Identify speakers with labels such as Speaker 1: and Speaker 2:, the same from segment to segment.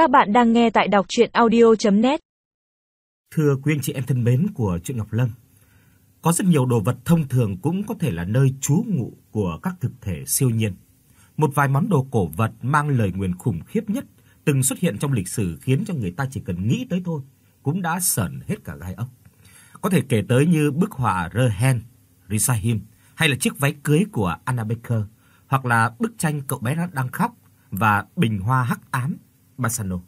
Speaker 1: Các bạn đang nghe tại đọc audio net
Speaker 2: Thưa quý anh chị em thân mến của truyện Ngọc Lâm, có rất nhiều đồ vật thông thường cũng có thể là nơi trú ngụ của các thực thể siêu nhiên. Một vài món đồ cổ vật mang lời nguyền khủng khiếp nhất từng xuất hiện trong lịch sử khiến cho người ta chỉ cần nghĩ tới thôi cũng đã sởn hết cả gai ốc. Có thể kể tới như bức họa Rehen, Risahim hay là chiếc váy cưới của Anna Baker hoặc là bức tranh cậu bé đang khóc và bình hoa hắc ám Bassano.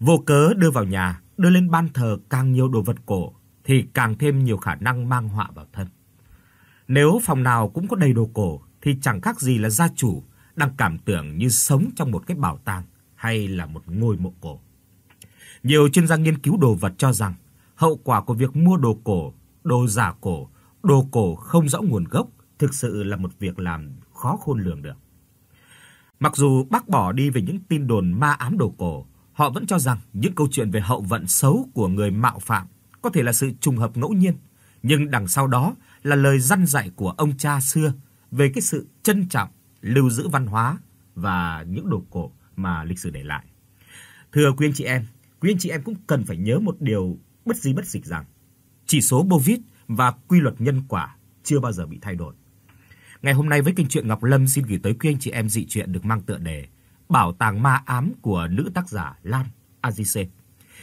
Speaker 2: Vô cớ đưa vào nhà, đưa lên ban thờ càng nhiều đồ vật cổ thì càng thêm nhiều khả năng mang họa vào thân. Nếu phòng nào cũng có đầy đồ cổ thì chẳng khác gì là gia chủ đang cảm tưởng như sống trong một cái bảo tàng hay là một ngôi mộ cổ. Nhiều chuyên gia nghiên cứu đồ vật cho rằng hậu quả của việc mua đồ cổ, đồ giả cổ, đồ cổ không rõ nguồn gốc thực sự là một việc làm khó khôn lường được. Mặc dù bác bỏ đi về những tin đồn ma ám đồ cổ, họ vẫn cho rằng những câu chuyện về hậu vận xấu của người mạo phạm có thể là sự trùng hợp ngẫu nhiên, nhưng đằng sau đó là lời răn dạy của ông cha xưa về cái sự trân trọng, lưu giữ văn hóa và những đồ cổ mà lịch sử để lại. Thưa quý anh chị em, quý anh chị em cũng cần phải nhớ một điều bất di bất dịch rằng chỉ số Bovit và quy luật nhân quả chưa bao giờ bị thay đổi. Ngày hôm nay với kênh truyện Ngọc Lâm xin gửi tới quý anh chị em dị truyện được mang tựa đề Bảo tàng ma ám của nữ tác giả Lan Azize.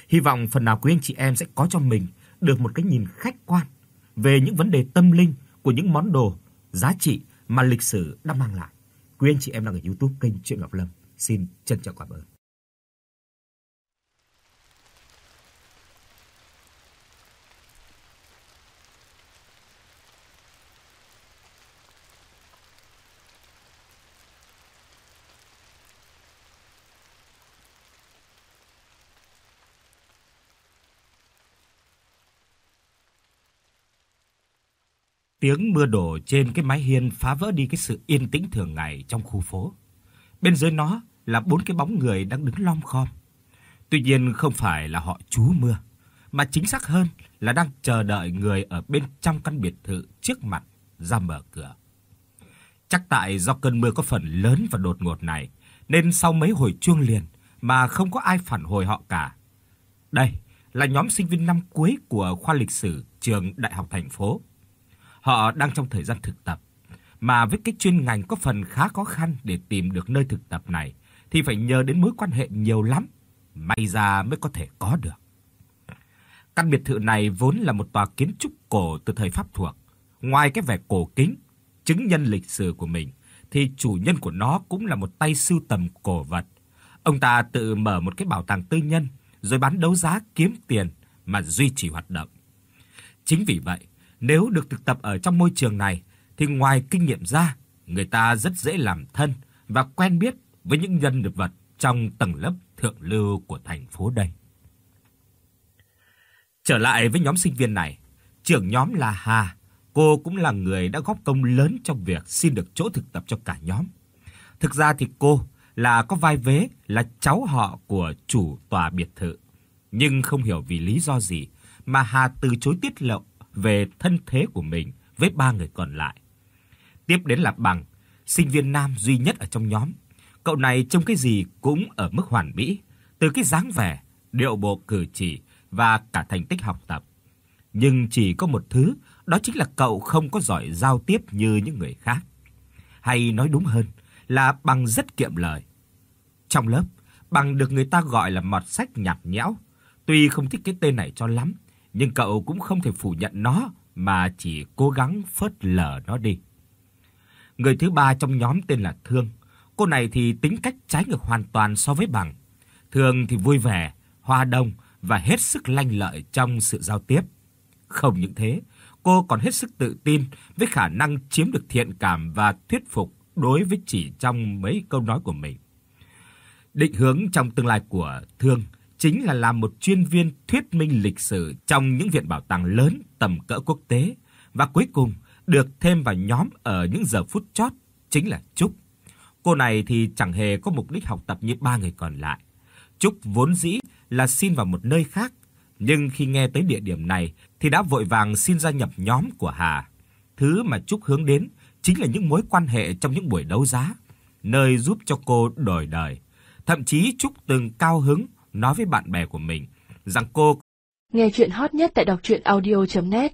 Speaker 2: Hy vọng phần nào quý anh chị em sẽ có cho mình được một cái nhìn khách quan về những vấn đề tâm linh của những món đồ giá trị mà lịch sử đã mang lại. Quý anh chị em đang ở YouTube kênh truyện Ngọc Lâm, xin trân trọng cảm ơn. Tiếng mưa đổ trên cái mái hiên phá vỡ đi cái sự yên tĩnh thường ngày trong khu phố. Bên dưới nó là bốn cái bóng người đang đứng lom khom. Tuy nhiên không phải là họ trú mưa, mà chính xác hơn là đang chờ đợi người ở bên trong căn biệt thự trước mặt ra mở cửa. Chắc tại do cơn mưa có phần lớn và đột ngột này, nên sau mấy hồi chuông liền mà không có ai phản hồi họ cả. Đây là nhóm sinh viên năm cuối của khoa lịch sử trường Đại học thành phố. Họ đang trong thời gian thực tập, mà với cái chuyên ngành có phần khá khó khăn để tìm được nơi thực tập này thì phải nhờ đến mối quan hệ nhiều lắm, may ra mới có thể có được. Căn biệt thự này vốn là một tòa kiến trúc cổ từ thời Pháp thuộc. Ngoài cái vẻ cổ kính, chứng nhân lịch sử của mình thì chủ nhân của nó cũng là một tay sưu tầm cổ vật. Ông ta tự mở một cái bảo tàng tư nhân rồi bán đấu giá kiếm tiền mà duy trì hoạt động. Chính vì vậy, nếu được thực tập ở trong môi trường này thì ngoài kinh nghiệm ra, người ta rất dễ làm thân và quen biết với những nhân vật trong tầng lớp thượng lưu của thành phố đây. Trở lại với nhóm sinh viên này, trưởng nhóm là Hà, cô cũng là người đã góp công lớn trong việc xin được chỗ thực tập cho cả nhóm. Thực ra thì cô là có vai vế là cháu họ của chủ tòa biệt thự, nhưng không hiểu vì lý do gì mà Hà từ chối tiết lộ về thân thế của mình với ba người còn lại. Tiếp đến là Bằng, sinh viên nam duy nhất ở trong nhóm. Cậu này trông cái gì cũng ở mức hoàn mỹ, từ cái dáng vẻ, điệu bộ cử chỉ và cả thành tích học tập. Nhưng chỉ có một thứ, đó chính là cậu không có giỏi giao tiếp như những người khác. Hay nói đúng hơn là Bằng rất kiệm lời. Trong lớp, Bằng được người ta gọi là mọt sách nhạt nhẽo. Tuy không thích cái tên này cho lắm, nhưng cậu cũng không thể phủ nhận nó mà chỉ cố gắng phớt lờ nó đi. Người thứ ba trong nhóm tên là Thương. Cô này thì tính cách trái ngược hoàn toàn so với Bằng. Thương thì vui vẻ, hòa đồng và hết sức lanh lợi trong sự giao tiếp. Không những thế, cô còn hết sức tự tin với khả năng chiếm được thiện cảm và thuyết phục đối với chỉ trong mấy câu nói của mình. Định hướng trong tương lai của Thương chính là làm một chuyên viên thuyết minh lịch sử trong những viện bảo tàng lớn tầm cỡ quốc tế và cuối cùng được thêm vào nhóm ở những giờ phút chót chính là Trúc. Cô này thì chẳng hề có mục đích học tập như ba người còn lại. Trúc vốn dĩ là xin vào một nơi khác, nhưng khi nghe tới địa điểm này thì đã vội vàng xin gia nhập nhóm của Hà. Thứ mà Trúc hướng đến chính là những mối quan hệ trong những buổi đấu giá, nơi giúp cho cô đổi đời Thậm chí Trúc từng cao hứng nói với bạn bè của mình rằng cô
Speaker 3: Nghe chuyện hot nhất tại đọc truyện audio net.